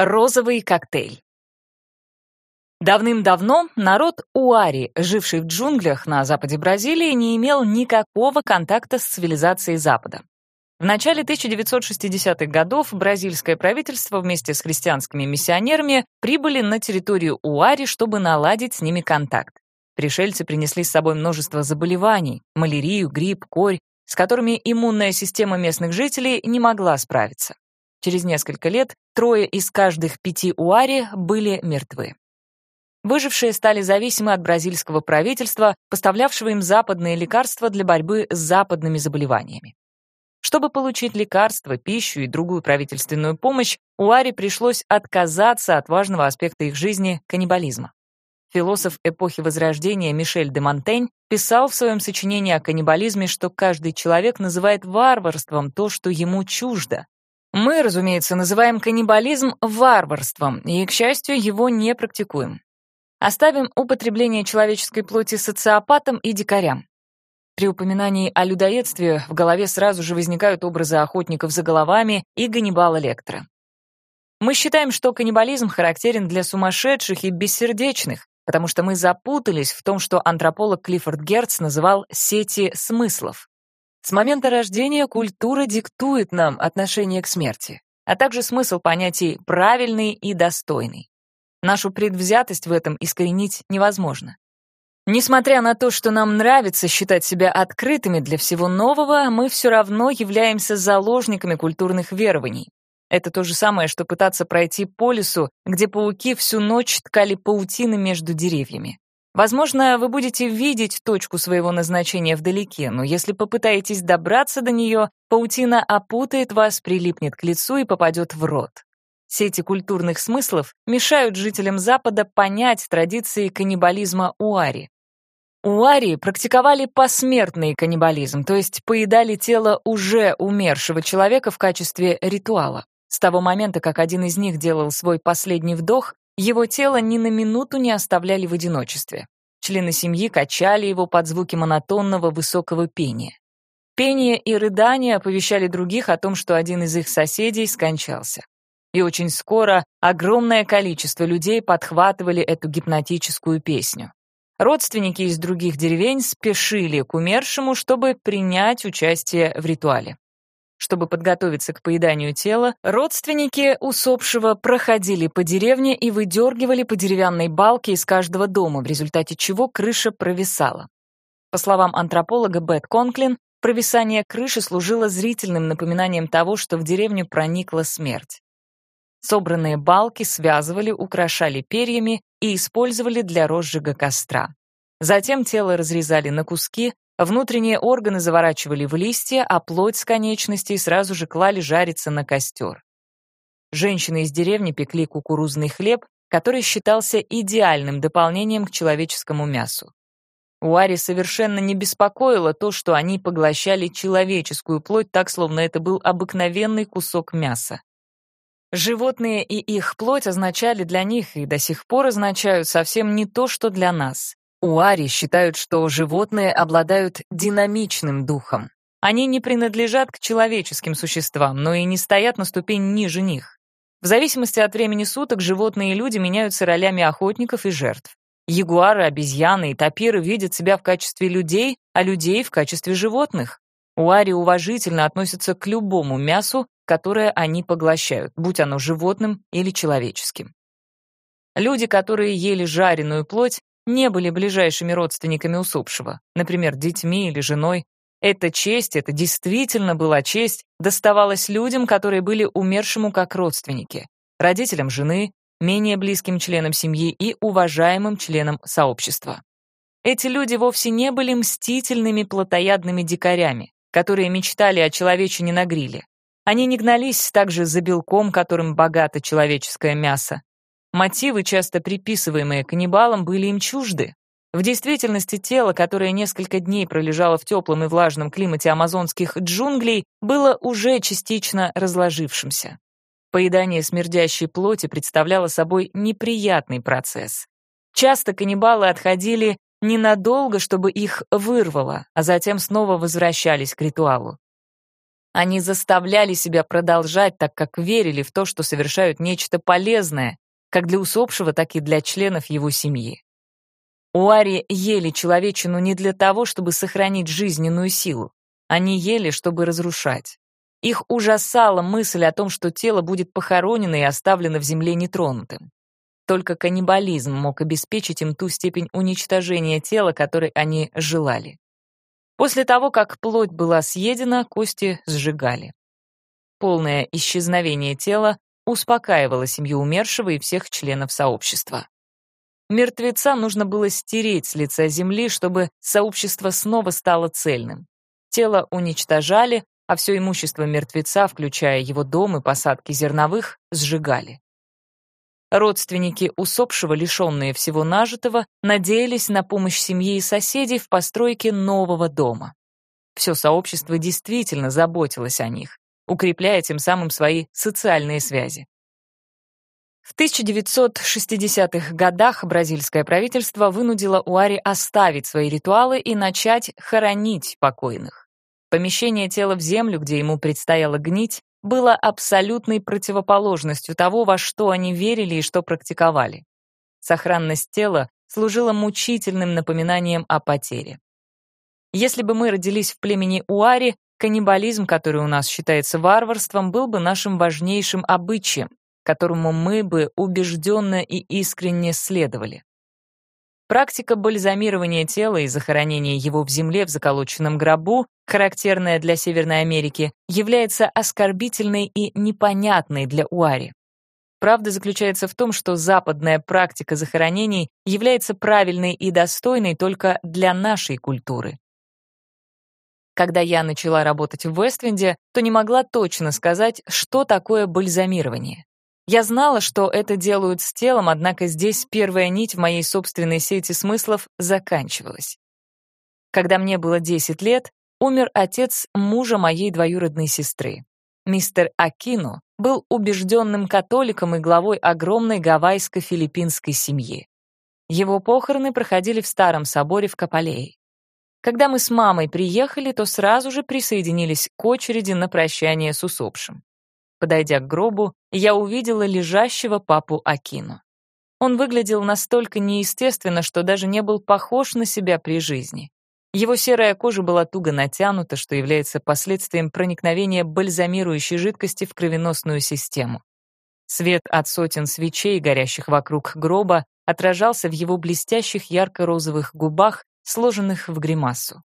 Розовый коктейль. Давным-давно народ Уари, живший в джунглях на западе Бразилии, не имел никакого контакта с цивилизацией Запада. В начале 1960-х годов бразильское правительство вместе с христианскими миссионерами прибыли на территорию Уари, чтобы наладить с ними контакт. Пришельцы принесли с собой множество заболеваний — малярию, грипп, корь, с которыми иммунная система местных жителей не могла справиться. Через несколько лет трое из каждых пяти Уари были мертвы. Выжившие стали зависимы от бразильского правительства, поставлявшего им западные лекарства для борьбы с западными заболеваниями. Чтобы получить лекарства, пищу и другую правительственную помощь, Уаре пришлось отказаться от важного аспекта их жизни — каннибализма. Философ эпохи Возрождения Мишель де Монтень писал в своем сочинении о каннибализме, что каждый человек называет варварством то, что ему чуждо. Мы, разумеется, называем каннибализм варварством, и, к счастью, его не практикуем. Оставим употребление человеческой плоти социопатам и дикарям. При упоминании о людоедстве в голове сразу же возникают образы охотников за головами и Ганнибала Лектора. Мы считаем, что каннибализм характерен для сумасшедших и бессердечных, потому что мы запутались в том, что антрополог Клиффорд Герц называл «сети смыслов». С момента рождения культура диктует нам отношение к смерти, а также смысл понятий «правильный» и «достойный». Нашу предвзятость в этом искоренить невозможно. Несмотря на то, что нам нравится считать себя открытыми для всего нового, мы все равно являемся заложниками культурных верований. Это то же самое, что пытаться пройти по лесу, где пауки всю ночь ткали паутины между деревьями. Возможно, вы будете видеть точку своего назначения вдалеке, но если попытаетесь добраться до нее, паутина опутает вас, прилипнет к лицу и попадет в рот. Сети культурных смыслов мешают жителям Запада понять традиции каннибализма Уари. Уари практиковали посмертный каннибализм, то есть поедали тело уже умершего человека в качестве ритуала. С того момента, как один из них делал свой последний вдох, его тело ни на минуту не оставляли в одиночестве. Члены семьи качали его под звуки монотонного высокого пения. Пение и рыдания оповещали других о том, что один из их соседей скончался. И очень скоро огромное количество людей подхватывали эту гипнотическую песню. Родственники из других деревень спешили к умершему, чтобы принять участие в ритуале. Чтобы подготовиться к поеданию тела, родственники усопшего проходили по деревне и выдергивали по деревянной балке из каждого дома, в результате чего крыша провисала. По словам антрополога Бет Конклин, провисание крыши служило зрительным напоминанием того, что в деревню проникла смерть. Собранные балки связывали, украшали перьями и использовали для розжига костра. Затем тело разрезали на куски, внутренние органы заворачивали в листья, а плоть с конечностей сразу же клали жариться на костер. Женщины из деревни пекли кукурузный хлеб, который считался идеальным дополнением к человеческому мясу. Уари совершенно не беспокоило то, что они поглощали человеческую плоть так, словно это был обыкновенный кусок мяса. Животные и их плоть означали для них и до сих пор означают совсем не то, что для нас. Уари считают, что животные обладают динамичным духом. Они не принадлежат к человеческим существам, но и не стоят на ступень ниже них. В зависимости от времени суток животные и люди меняются ролями охотников и жертв. Ягуары, обезьяны и тапиры видят себя в качестве людей, а людей в качестве животных. Уари уважительно относятся к любому мясу, которое они поглощают, будь оно животным или человеческим. Люди, которые ели жареную плоть, не были ближайшими родственниками усопшего, например, детьми или женой. Эта честь, это действительно была честь, доставалась людям, которые были умершему как родственники, родителям жены, менее близким членам семьи и уважаемым членам сообщества. Эти люди вовсе не были мстительными плотоядными дикарями, которые мечтали о человечине на гриле. Они не гнались также за белком, которым богато человеческое мясо. Мотивы, часто приписываемые каннибалам, были им чужды. В действительности тело, которое несколько дней пролежало в теплом и влажном климате амазонских джунглей, было уже частично разложившимся. Поедание смердящей плоти представляло собой неприятный процесс. Часто каннибалы отходили ненадолго, чтобы их вырвало, а затем снова возвращались к ритуалу. Они заставляли себя продолжать, так как верили в то, что совершают нечто полезное, как для усопшего, так и для членов его семьи. Уари ели человечину не для того, чтобы сохранить жизненную силу. Они ели, чтобы разрушать. Их ужасала мысль о том, что тело будет похоронено и оставлено в земле нетронутым. Только каннибализм мог обеспечить им ту степень уничтожения тела, которой они желали. После того, как плоть была съедена, кости сжигали. Полное исчезновение тела успокаивало семью умершего и всех членов сообщества. Мертвеца нужно было стереть с лица земли, чтобы сообщество снова стало цельным. Тело уничтожали, а все имущество мертвеца, включая его дом и посадки зерновых, сжигали. Родственники усопшего, лишенные всего нажитого, надеялись на помощь семьи и соседей в постройке нового дома. Все сообщество действительно заботилось о них, укрепляя тем самым свои социальные связи. В 1960-х годах бразильское правительство вынудило Уари оставить свои ритуалы и начать хоронить покойных. Помещение тела в землю, где ему предстояло гнить, было абсолютной противоположностью того, во что они верили и что практиковали. Сохранность тела служила мучительным напоминанием о потере. Если бы мы родились в племени Уари, каннибализм, который у нас считается варварством, был бы нашим важнейшим обычаем, которому мы бы убежденно и искренне следовали. Практика бальзамирования тела и захоронения его в земле в заколоченном гробу, характерная для Северной Америки, является оскорбительной и непонятной для Уари. Правда заключается в том, что западная практика захоронений является правильной и достойной только для нашей культуры. Когда я начала работать в Вественде, то не могла точно сказать, что такое бальзамирование. Я знала, что это делают с телом, однако здесь первая нить в моей собственной сети смыслов заканчивалась. Когда мне было 10 лет, умер отец мужа моей двоюродной сестры. Мистер Акино был убежденным католиком и главой огромной гавайско-филиппинской семьи. Его похороны проходили в Старом соборе в Капалее. Когда мы с мамой приехали, то сразу же присоединились к очереди на прощание с усопшим. Подойдя к гробу, я увидела лежащего папу Акину. Он выглядел настолько неестественно, что даже не был похож на себя при жизни. Его серая кожа была туго натянута, что является последствием проникновения бальзамирующей жидкости в кровеносную систему. Свет от сотен свечей, горящих вокруг гроба, отражался в его блестящих ярко-розовых губах, сложенных в гримасу.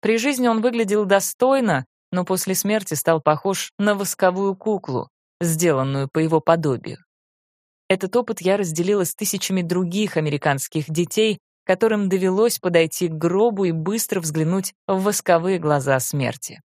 При жизни он выглядел достойно, но после смерти стал похож на восковую куклу, сделанную по его подобию. Этот опыт я разделила с тысячами других американских детей, которым довелось подойти к гробу и быстро взглянуть в восковые глаза смерти.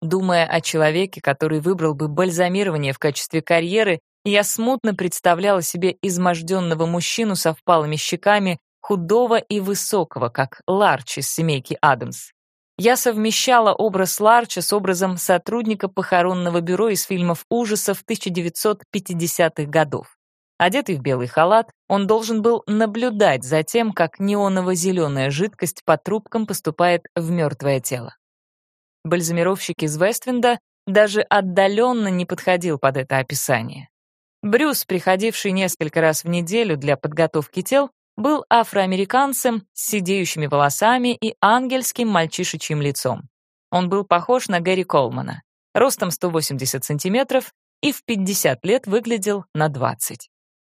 Думая о человеке, который выбрал бы бальзамирование в качестве карьеры, я смутно представляла себе изможденного мужчину со впалыми щеками, худого и высокого, как Ларч из семейки Адамс я совмещала образ Ларча с образом сотрудника похоронного бюро из фильмов ужасов 1950-х годов. Одетый в белый халат, он должен был наблюдать за тем, как неоново-зеленая жидкость по трубкам поступает в мертвое тело. Бальзамировщик из Вествинда даже отдаленно не подходил под это описание. Брюс, приходивший несколько раз в неделю для подготовки тел, был афроамериканцем с сидеющими волосами и ангельским мальчишечьим лицом. Он был похож на Гэри Колмана, ростом 180 сантиметров и в 50 лет выглядел на 20.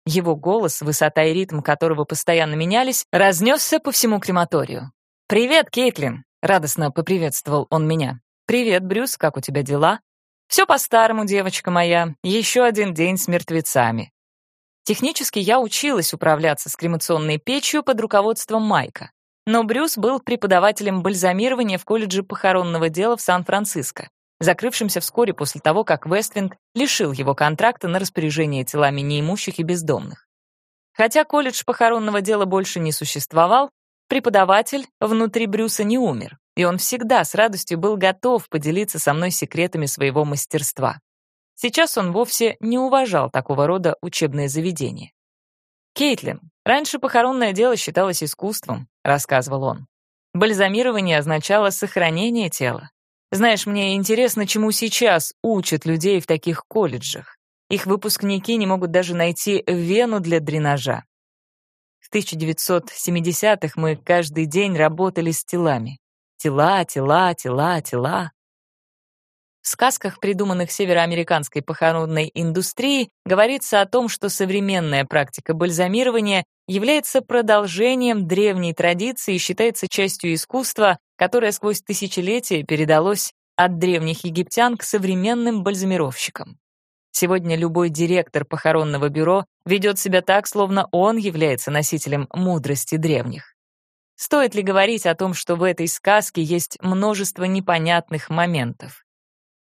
Его голос, высота и ритм которого постоянно менялись, разнесся по всему крематорию. «Привет, Кейтлин!» — радостно поприветствовал он меня. «Привет, Брюс, как у тебя дела?» «Все по-старому, девочка моя. Еще один день с мертвецами. Технически я училась управляться с кремационной печью под руководством Майка. Но Брюс был преподавателем бальзамирования в колледже похоронного дела в Сан-Франциско, закрывшимся вскоре после того, как Вествинг лишил его контракта на распоряжение телами неимущих и бездомных. Хотя колледж похоронного дела больше не существовал, преподаватель внутри Брюса не умер, и он всегда с радостью был готов поделиться со мной секретами своего мастерства. Сейчас он вовсе не уважал такого рода учебные заведения. «Кейтлин, раньше похоронное дело считалось искусством», — рассказывал он. Бальзамирование означало сохранение тела. Знаешь, мне интересно, чему сейчас учат людей в таких колледжах. Их выпускники не могут даже найти вену для дренажа. В 1970-х мы каждый день работали с телами. Тела, тела, тела, тела. Сказках, придуманных североамериканской похоронной индустрией, говорится о том, что современная практика бальзамирования является продолжением древней традиции и считается частью искусства, которое сквозь тысячелетия передалось от древних египтян к современным бальзамировщикам. Сегодня любой директор похоронного бюро ведет себя так, словно он является носителем мудрости древних. Стоит ли говорить о том, что в этой сказке есть множество непонятных моментов?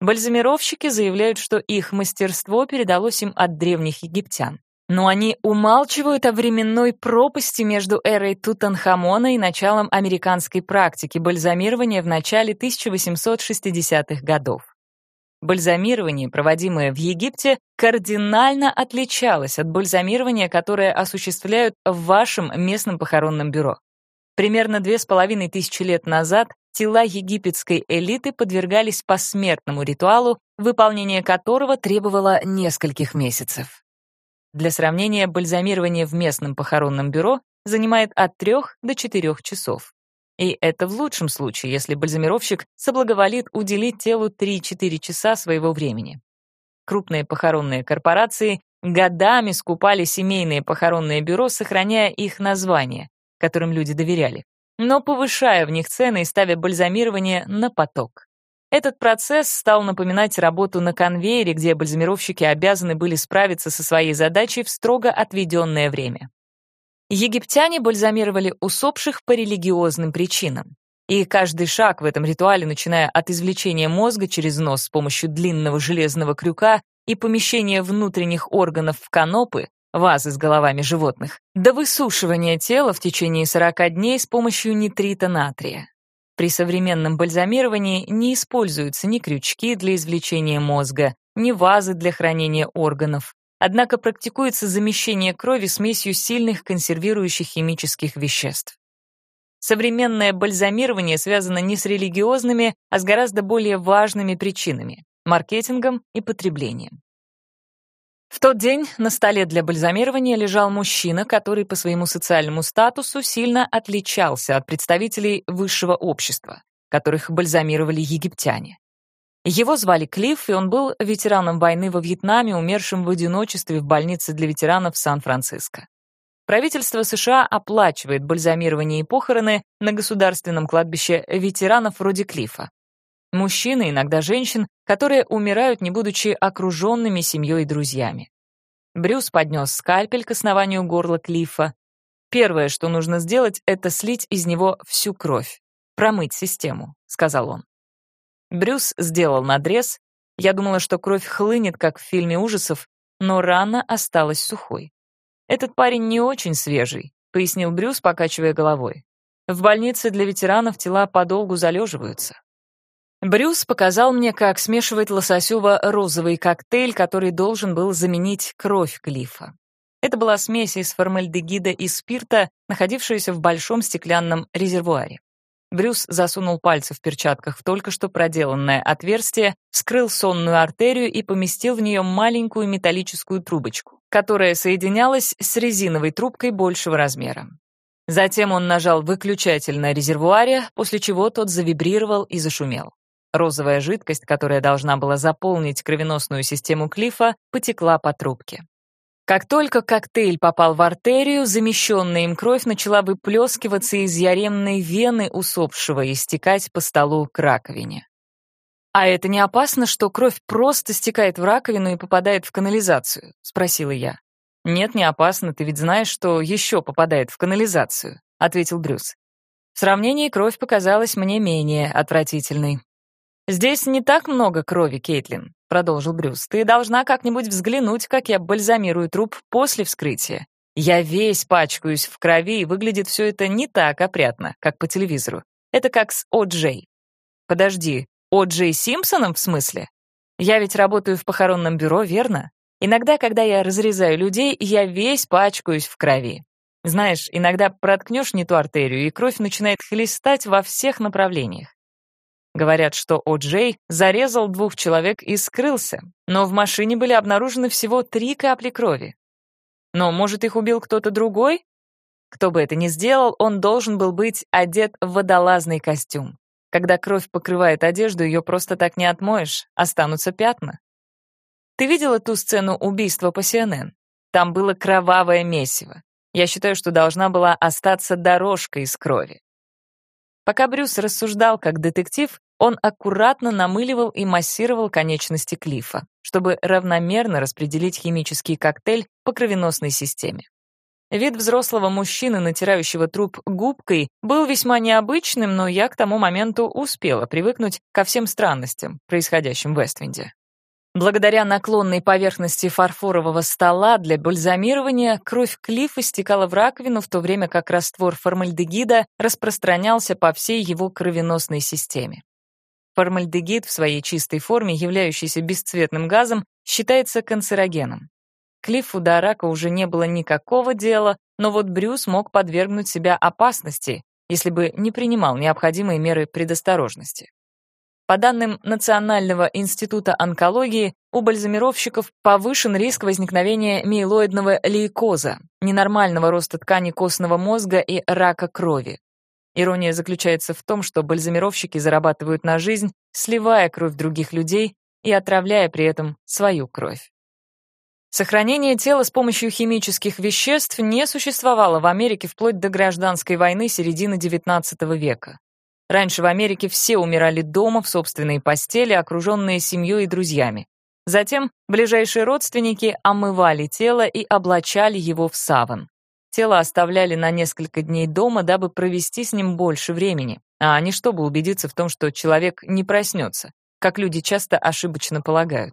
Бальзамировщики заявляют, что их мастерство передалось им от древних египтян. Но они умалчивают о временной пропасти между эрой Тутанхамона и началом американской практики бальзамирования в начале 1860-х годов. Бальзамирование, проводимое в Египте, кардинально отличалось от бальзамирования, которое осуществляют в вашем местном похоронном бюро. Примерно две с половиной тысячи лет назад тела египетской элиты подвергались посмертному ритуалу, выполнение которого требовало нескольких месяцев. Для сравнения, бальзамирование в местном похоронном бюро занимает от 3 до 4 часов. И это в лучшем случае, если бальзамировщик соблаговолит уделить телу 3-4 часа своего времени. Крупные похоронные корпорации годами скупали семейные похоронные бюро, сохраняя их название, которым люди доверяли но повышая в них цены и ставя бальзамирование на поток. Этот процесс стал напоминать работу на конвейере, где бальзамировщики обязаны были справиться со своей задачей в строго отведенное время. Египтяне бальзамировали усопших по религиозным причинам. И каждый шаг в этом ритуале, начиная от извлечения мозга через нос с помощью длинного железного крюка и помещения внутренних органов в канопы, вазы с головами животных, до высушивания тела в течение 40 дней с помощью нитрита натрия. При современном бальзамировании не используются ни крючки для извлечения мозга, ни вазы для хранения органов. Однако практикуется замещение крови смесью сильных консервирующих химических веществ. Современное бальзамирование связано не с религиозными, а с гораздо более важными причинами – маркетингом и потреблением. В тот день на столе для бальзамирования лежал мужчина, который по своему социальному статусу сильно отличался от представителей высшего общества, которых бальзамировали египтяне. Его звали Клифф, и он был ветераном войны во Вьетнаме, умершим в одиночестве в больнице для ветеранов Сан-Франциско. Правительство США оплачивает бальзамирование и похороны на государственном кладбище ветеранов вроде Клиффа. Мужчины, иногда женщин, которые умирают, не будучи окруженными семьей и друзьями. Брюс поднес скальпель к основанию горла Клиффа. «Первое, что нужно сделать, это слить из него всю кровь. Промыть систему», — сказал он. Брюс сделал надрез. Я думала, что кровь хлынет, как в фильме ужасов, но рана осталась сухой. «Этот парень не очень свежий», — пояснил Брюс, покачивая головой. «В больнице для ветеранов тела подолгу залеживаются. Брюс показал мне, как смешивать лососево-розовый коктейль, который должен был заменить кровь Клифа. Это была смесь из формальдегида и спирта, находившаяся в большом стеклянном резервуаре. Брюс засунул пальцы в перчатках в только что проделанное отверстие, вскрыл сонную артерию и поместил в нее маленькую металлическую трубочку, которая соединялась с резиновой трубкой большего размера. Затем он нажал выключатель на резервуаре, после чего тот завибрировал и зашумел. Розовая жидкость, которая должна была заполнить кровеносную систему Клифа, потекла по трубке. Как только коктейль попал в артерию, замещенная им кровь начала выплескиваться из яремной вены усопшего и стекать по столу к раковине. «А это не опасно, что кровь просто стекает в раковину и попадает в канализацию?» — спросила я. «Нет, не опасно, ты ведь знаешь, что еще попадает в канализацию», — ответил Брюс. В сравнении кровь показалась мне менее отвратительной. «Здесь не так много крови, Кейтлин», — продолжил Брюс. «Ты должна как-нибудь взглянуть, как я бальзамирую труп после вскрытия. Я весь пачкаюсь в крови, и выглядит все это не так опрятно, как по телевизору. Это как с О.Джей». «Подожди, О.Джей Симпсоном в смысле? Я ведь работаю в похоронном бюро, верно? Иногда, когда я разрезаю людей, я весь пачкаюсь в крови. Знаешь, иногда проткнешь не ту артерию, и кровь начинает хлестать во всех направлениях. Говорят, что О.Джей зарезал двух человек и скрылся, но в машине были обнаружены всего три капли крови. Но, может, их убил кто-то другой? Кто бы это ни сделал, он должен был быть одет в водолазный костюм. Когда кровь покрывает одежду, ее просто так не отмоешь, останутся пятна. Ты видела ту сцену убийства по CNN? Там было кровавое месиво. Я считаю, что должна была остаться дорожка из крови. Пока Брюс рассуждал как детектив, он аккуратно намыливал и массировал конечности Клифа, чтобы равномерно распределить химический коктейль по кровеносной системе. Вид взрослого мужчины, натирающего труп губкой, был весьма необычным, но я к тому моменту успела привыкнуть ко всем странностям, происходящим в Вествинде. Благодаря наклонной поверхности фарфорового стола для бальзамирования кровь Клиффа стекала в раковину, в то время как раствор формальдегида распространялся по всей его кровеносной системе. Формальдегид в своей чистой форме, являющийся бесцветным газом, считается канцерогеном. Клиффу до рака уже не было никакого дела, но вот Брюс мог подвергнуть себя опасности, если бы не принимал необходимые меры предосторожности. По данным Национального института онкологии, у бальзамировщиков повышен риск возникновения миелоидного лейкоза, ненормального роста тканей костного мозга и рака крови. Ирония заключается в том, что бальзамировщики зарабатывают на жизнь, сливая кровь других людей и отравляя при этом свою кровь. Сохранение тела с помощью химических веществ не существовало в Америке вплоть до гражданской войны середины XIX века. Раньше в Америке все умирали дома, в собственной постели, окруженные семьей и друзьями. Затем ближайшие родственники омывали тело и облачали его в саван. Тело оставляли на несколько дней дома, дабы провести с ним больше времени, а не чтобы убедиться в том, что человек не проснется, как люди часто ошибочно полагают.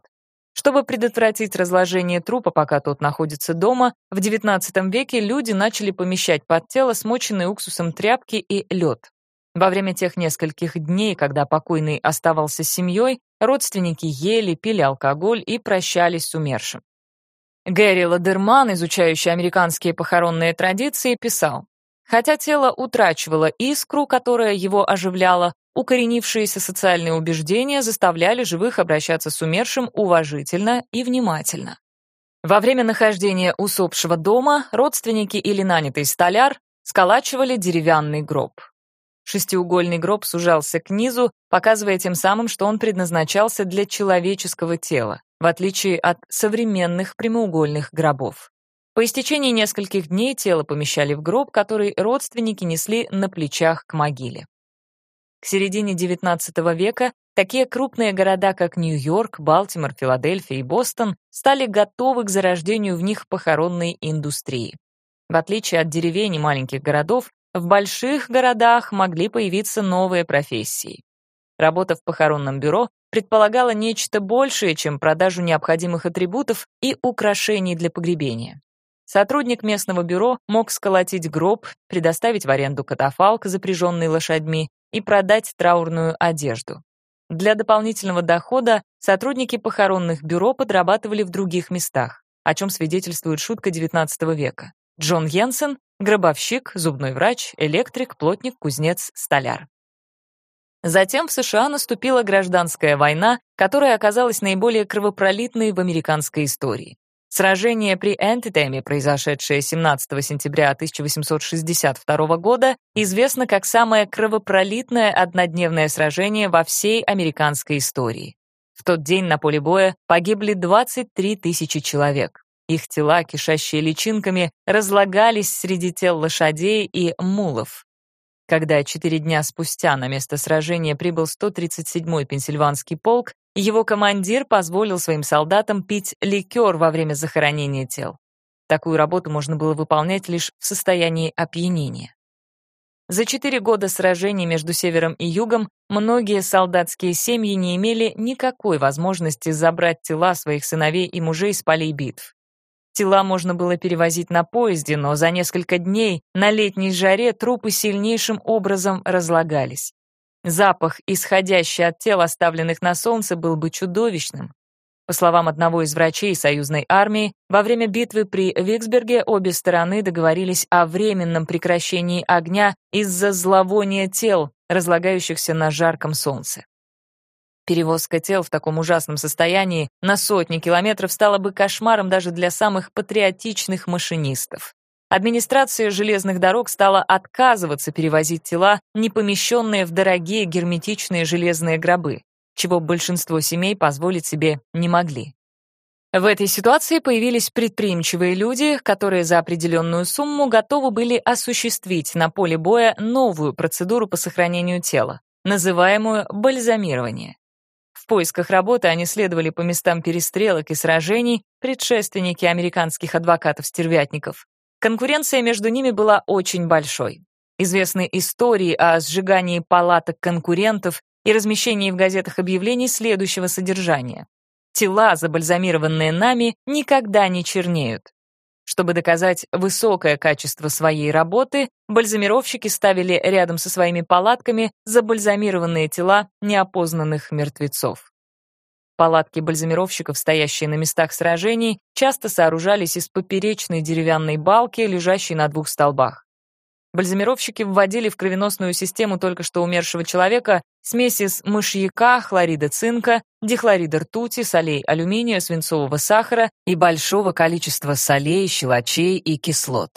Чтобы предотвратить разложение трупа, пока тот находится дома, в XIX веке люди начали помещать под тело смоченные уксусом тряпки и лед. Во время тех нескольких дней, когда покойный оставался с семьей, родственники ели, пили алкоголь и прощались с умершим. Гэри Ладерман, изучающий американские похоронные традиции, писал, «Хотя тело утрачивало искру, которая его оживляла, укоренившиеся социальные убеждения заставляли живых обращаться с умершим уважительно и внимательно. Во время нахождения усопшего дома родственники или нанятый столяр сколачивали деревянный гроб. Шестиугольный гроб сужался к низу, показывая тем самым, что он предназначался для человеческого тела, в отличие от современных прямоугольных гробов. По истечении нескольких дней тело помещали в гроб, который родственники несли на плечах к могиле. К середине XIX века такие крупные города, как Нью-Йорк, Балтимор, Филадельфия и Бостон, стали готовы к зарождению в них похоронной индустрии. В отличие от деревень и маленьких городов, в больших городах могли появиться новые профессии. Работа в похоронном бюро предполагала нечто большее, чем продажу необходимых атрибутов и украшений для погребения. Сотрудник местного бюро мог сколотить гроб, предоставить в аренду катафалк, запряженный лошадьми, и продать траурную одежду. Для дополнительного дохода сотрудники похоронных бюро подрабатывали в других местах, о чем свидетельствует шутка XIX века. Джон Йенсен — гробовщик, зубной врач, электрик, плотник, кузнец, столяр. Затем в США наступила гражданская война, которая оказалась наиболее кровопролитной в американской истории. Сражение при Энтитеме, произошедшее 17 сентября 1862 года, известно как самое кровопролитное однодневное сражение во всей американской истории. В тот день на поле боя погибли 23 тысячи человек. Их тела, кишащие личинками, разлагались среди тел лошадей и мулов. Когда четыре дня спустя на место сражения прибыл 137-й Пенсильванский полк, его командир позволил своим солдатам пить ликер во время захоронения тел. Такую работу можно было выполнять лишь в состоянии опьянения. За четыре года сражений между Севером и Югом многие солдатские семьи не имели никакой возможности забрать тела своих сыновей и мужей с полей битв. Тела можно было перевозить на поезде, но за несколько дней на летней жаре трупы сильнейшим образом разлагались. Запах, исходящий от тел, оставленных на солнце, был бы чудовищным. По словам одного из врачей союзной армии, во время битвы при Виксберге обе стороны договорились о временном прекращении огня из-за зловония тел, разлагающихся на жарком солнце. Перевозка тел в таком ужасном состоянии на сотни километров стала бы кошмаром даже для самых патриотичных машинистов. Администрация железных дорог стала отказываться перевозить тела, не помещенные в дорогие герметичные железные гробы, чего большинство семей позволить себе не могли. В этой ситуации появились предприимчивые люди, которые за определенную сумму готовы были осуществить на поле боя новую процедуру по сохранению тела, называемую бальзамирование. Поисках работы они следовали по местам перестрелок и сражений, предшественники американских адвокатов-стервятников. Конкуренция между ними была очень большой. Известны истории о сжигании палаток конкурентов и размещении в газетах объявлений следующего содержания. Тела, забальзамированные нами, никогда не чернеют. Чтобы доказать высокое качество своей работы, бальзамировщики ставили рядом со своими палатками забальзамированные тела неопознанных мертвецов. Палатки бальзамировщиков, стоящие на местах сражений, часто сооружались из поперечной деревянной балки, лежащей на двух столбах. Бальзамировщики вводили в кровеносную систему только что умершего человека смеси с мышьяка, хлорида цинка, дихлорида ртути, солей алюминия, свинцового сахара и большого количества солей, щелочей и кислот.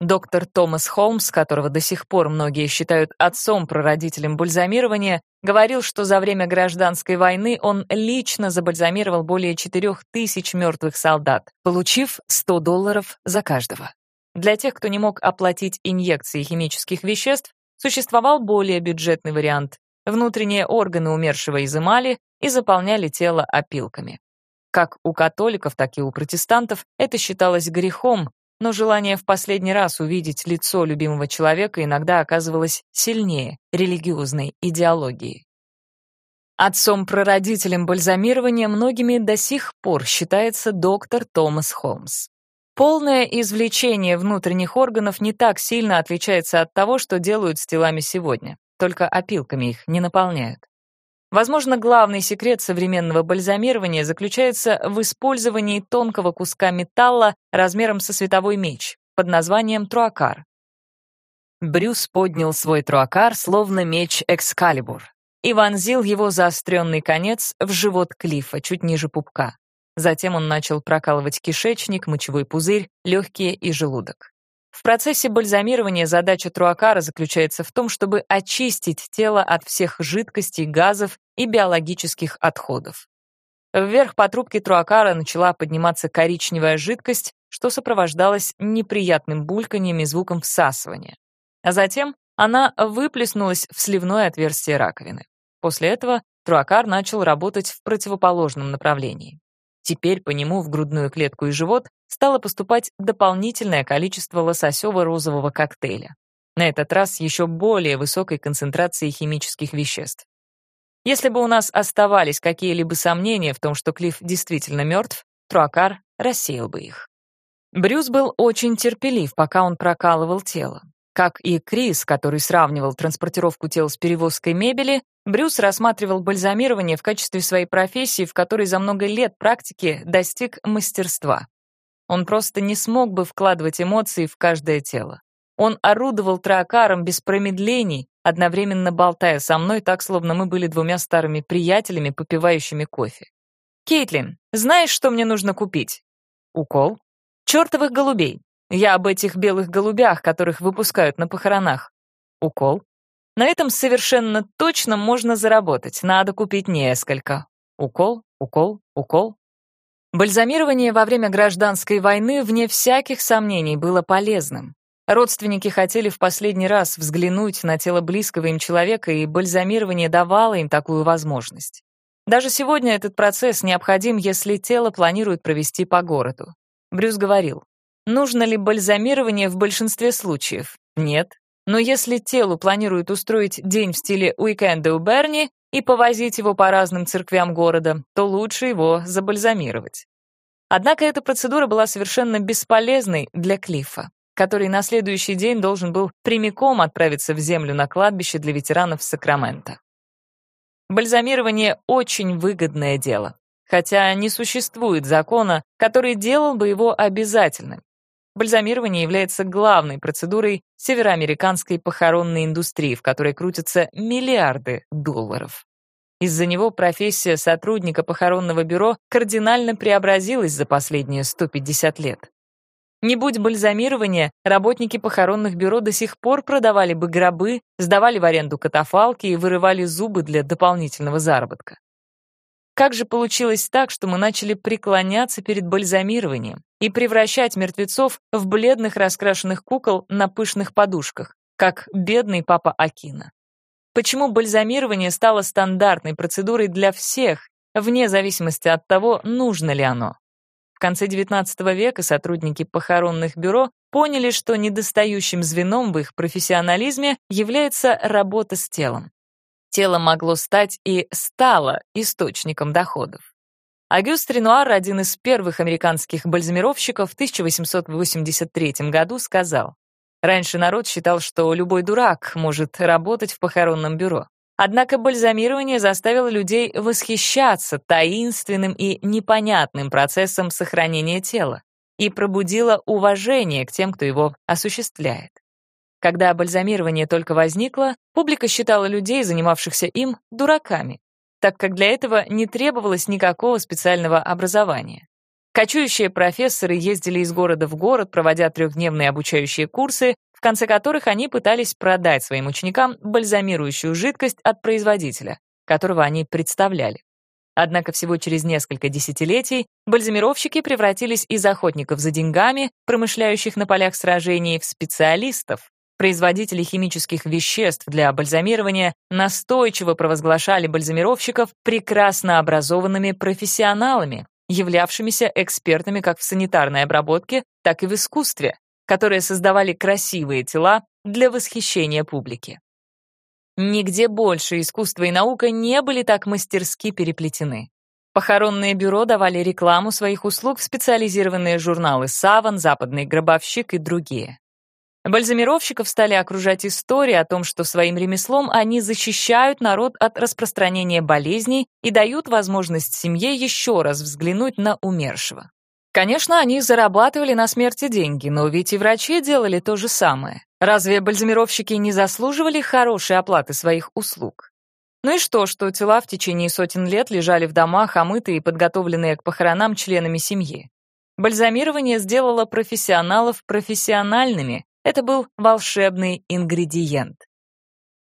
Доктор Томас Холмс, которого до сих пор многие считают отцом-прародителем бальзамирования, говорил, что за время гражданской войны он лично забальзамировал более 4000 мертвых солдат, получив 100 долларов за каждого. Для тех, кто не мог оплатить инъекции химических веществ, существовал более бюджетный вариант. Внутренние органы умершего изымали и заполняли тело опилками. Как у католиков, так и у протестантов это считалось грехом, но желание в последний раз увидеть лицо любимого человека иногда оказывалось сильнее религиозной идеологии. Отцом-прародителем бальзамирования многими до сих пор считается доктор Томас Холмс. Полное извлечение внутренних органов не так сильно отличается от того, что делают с телами сегодня, только опилками их не наполняют. Возможно, главный секрет современного бальзамирования заключается в использовании тонкого куска металла размером со световой меч под названием труакар. Брюс поднял свой труакар, словно меч Экскалибур, и вонзил его заостренный конец в живот Клифа, чуть ниже пупка. Затем он начал прокалывать кишечник, мочевой пузырь, легкие и желудок. В процессе бальзамирования задача труакара заключается в том, чтобы очистить тело от всех жидкостей, газов и биологических отходов. Вверх по трубке труакара начала подниматься коричневая жидкость, что сопровождалось неприятным бульканьем и звуком всасывания. А затем она выплеснулась в сливное отверстие раковины. После этого труакар начал работать в противоположном направлении. Теперь по нему в грудную клетку и живот стало поступать дополнительное количество лососево-розового коктейля. На этот раз с еще более высокой концентрацией химических веществ. Если бы у нас оставались какие-либо сомнения в том, что Клифф действительно мертв, Труакар рассеял бы их. Брюс был очень терпелив, пока он прокалывал тело. Как и Крис, который сравнивал транспортировку тел с перевозкой мебели, Брюс рассматривал бальзамирование в качестве своей профессии, в которой за много лет практики достиг мастерства. Он просто не смог бы вкладывать эмоции в каждое тело. Он орудовал троакаром без промедлений, одновременно болтая со мной так, словно мы были двумя старыми приятелями, попивающими кофе. «Кейтлин, знаешь, что мне нужно купить?» «Укол?» «Чёртовых голубей. Я об этих белых голубях, которых выпускают на похоронах. Укол. На этом совершенно точно можно заработать. Надо купить несколько. Укол, укол, укол. Бальзамирование во время гражданской войны, вне всяких сомнений, было полезным. Родственники хотели в последний раз взглянуть на тело близкого им человека, и бальзамирование давало им такую возможность. Даже сегодня этот процесс необходим, если тело планируют провести по городу. Брюс говорил, Нужно ли бальзамирование в большинстве случаев? Нет. Но если телу планируют устроить день в стиле уикенда у Берни и повозить его по разным церквям города, то лучше его забальзамировать. Однако эта процедура была совершенно бесполезной для Клиффа, который на следующий день должен был прямиком отправиться в землю на кладбище для ветеранов Сакрамента. Бальзамирование — очень выгодное дело, хотя не существует закона, который делал бы его обязательным. Бальзамирование является главной процедурой североамериканской похоронной индустрии, в которой крутятся миллиарды долларов. Из-за него профессия сотрудника похоронного бюро кардинально преобразилась за последние 150 лет. Не будь бальзамирования, работники похоронных бюро до сих пор продавали бы гробы, сдавали в аренду катафалки и вырывали зубы для дополнительного заработка. Как же получилось так, что мы начали преклоняться перед бальзамированием и превращать мертвецов в бледных раскрашенных кукол на пышных подушках, как бедный папа Акина? Почему бальзамирование стало стандартной процедурой для всех, вне зависимости от того, нужно ли оно? В конце XIX века сотрудники похоронных бюро поняли, что недостающим звеном в их профессионализме является работа с телом. Тело могло стать и стало источником доходов. Агюст Ренуар, один из первых американских бальзамировщиков, в 1883 году сказал, «Раньше народ считал, что любой дурак может работать в похоронном бюро. Однако бальзамирование заставило людей восхищаться таинственным и непонятным процессом сохранения тела и пробудило уважение к тем, кто его осуществляет. Когда бальзамирование только возникло, публика считала людей, занимавшихся им, дураками, так как для этого не требовалось никакого специального образования. Кочующие профессоры ездили из города в город, проводя трехдневные обучающие курсы, в конце которых они пытались продать своим ученикам бальзамирующую жидкость от производителя, которого они представляли. Однако всего через несколько десятилетий бальзамировщики превратились из охотников за деньгами, промышляющих на полях сражений, в специалистов. Производители химических веществ для бальзамирования настойчиво провозглашали бальзамировщиков прекрасно образованными профессионалами, являвшимися экспертами как в санитарной обработке, так и в искусстве, которые создавали красивые тела для восхищения публики. Нигде больше искусство и наука не были так мастерски переплетены. Похоронные бюро давали рекламу своих услуг в специализированные журналы «Саван», «Западный гробовщик» и другие. Бальзамировщиков стали окружать истории о том, что своим ремеслом они защищают народ от распространения болезней и дают возможность семье еще раз взглянуть на умершего. Конечно, они зарабатывали на смерти деньги, но ведь и врачи делали то же самое. Разве бальзамировщики не заслуживали хорошей оплаты своих услуг? Ну и что, что тела в течение сотен лет лежали в домах, омытые и подготовленные к похоронам членами семьи? Бальзамирование сделало профессионалов профессиональными. Это был волшебный ингредиент.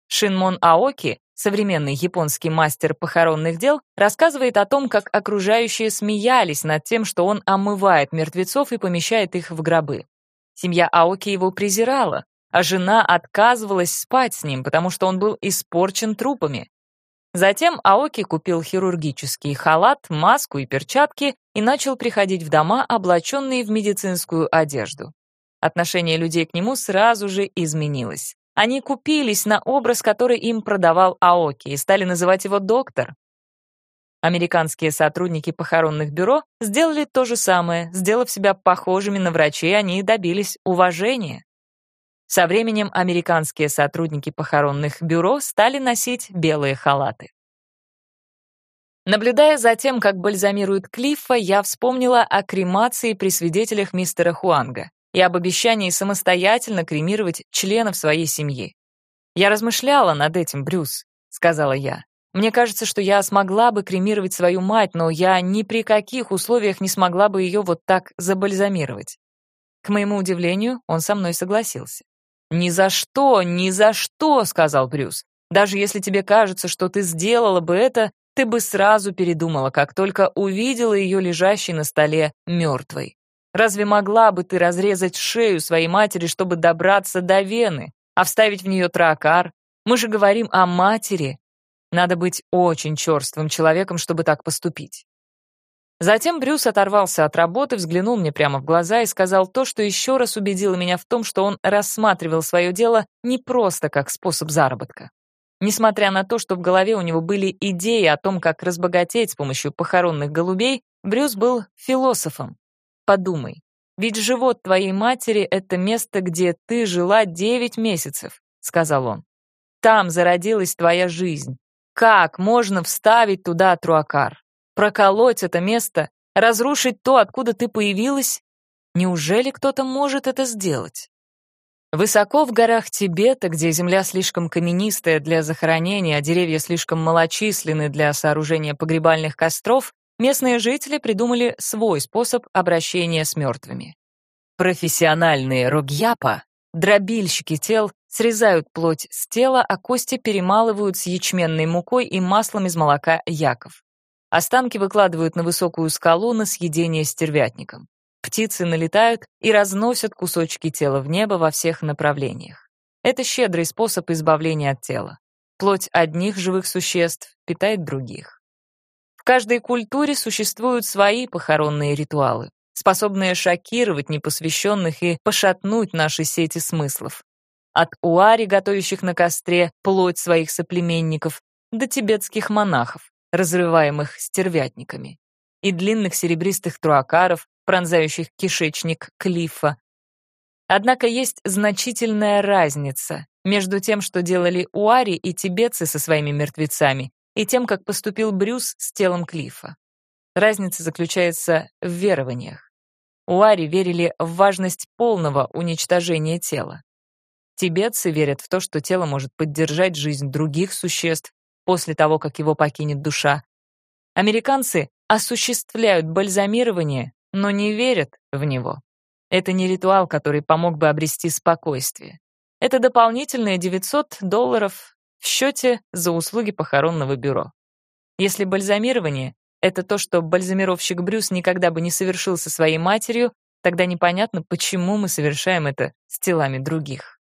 Шинмон Аоки современный японский мастер похоронных дел, рассказывает о том, как окружающие смеялись над тем, что он омывает мертвецов и помещает их в гробы. Семья Аоки его презирала, а жена отказывалась спать с ним, потому что он был испорчен трупами. Затем Аоки купил хирургический халат, маску и перчатки и начал приходить в дома, облаченные в медицинскую одежду. Отношение людей к нему сразу же изменилось. Они купились на образ, который им продавал Аоки, и стали называть его доктор. Американские сотрудники похоронных бюро сделали то же самое, сделав себя похожими на врачей, они добились уважения. Со временем американские сотрудники похоронных бюро стали носить белые халаты. Наблюдая за тем, как бальзамируют Клиффа, я вспомнила о кремации при свидетелях мистера Хуанга и об обещании самостоятельно кремировать членов своей семьи. «Я размышляла над этим, Брюс», — сказала я. «Мне кажется, что я смогла бы кремировать свою мать, но я ни при каких условиях не смогла бы ее вот так забальзамировать». К моему удивлению, он со мной согласился. «Ни за что, ни за что», — сказал Брюс. «Даже если тебе кажется, что ты сделала бы это, ты бы сразу передумала, как только увидела ее лежащей на столе мертвой. Разве могла бы ты разрезать шею своей матери, чтобы добраться до вены, а вставить в нее тракар? Мы же говорим о матери. Надо быть очень черствым человеком, чтобы так поступить. Затем Брюс оторвался от работы, взглянул мне прямо в глаза и сказал то, что еще раз убедило меня в том, что он рассматривал свое дело не просто как способ заработка. Несмотря на то, что в голове у него были идеи о том, как разбогатеть с помощью похоронных голубей, Брюс был философом, Подумай, ведь живот твоей матери — это место, где ты жила девять месяцев», — сказал он. «Там зародилась твоя жизнь. Как можно вставить туда труакар? Проколоть это место? Разрушить то, откуда ты появилась? Неужели кто-то может это сделать?» Высоко в горах Тибета, где земля слишком каменистая для захоронения, а деревья слишком малочисленны для сооружения погребальных костров, местные жители придумали свой способ обращения с мертвыми. Профессиональные рогьяпа, дробильщики тел, срезают плоть с тела, а кости перемалывают с ячменной мукой и маслом из молока яков. Останки выкладывают на высокую скалу на съедение стервятникам. Птицы налетают и разносят кусочки тела в небо во всех направлениях. Это щедрый способ избавления от тела. Плоть одних живых существ питает других. Каждой культуре существуют свои похоронные ритуалы, способные шокировать непосвященных и пошатнуть наши сети смыслов. От уари, готовящих на костре плоть своих соплеменников, до тибетских монахов, разрываемых стервятниками, и длинных серебристых труакаров, пронзающих кишечник Клиффа. Однако есть значительная разница между тем, что делали уари и тибетцы со своими мертвецами, и тем, как поступил Брюс с телом Клиффа. Разница заключается в верованиях. Уари верили в важность полного уничтожения тела. Тибетцы верят в то, что тело может поддержать жизнь других существ после того, как его покинет душа. Американцы осуществляют бальзамирование но не верят в него. Это не ритуал, который помог бы обрести спокойствие. Это дополнительные 900 долларов в счете за услуги похоронного бюро. Если бальзамирование — это то, что бальзамировщик Брюс никогда бы не совершил со своей матерью, тогда непонятно, почему мы совершаем это с телами других.